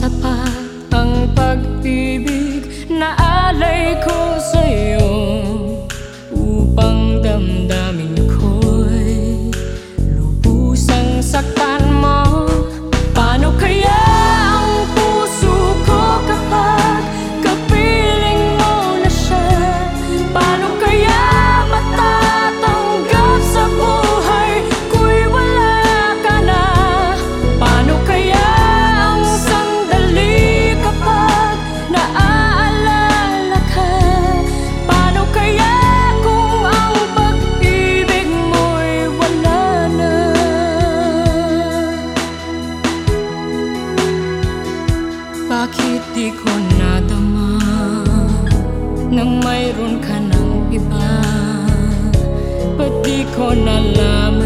Sapat ang pag-ibig Bakit di ko nadama Nang mayroon ka ng iba? Ba't di ko nalaman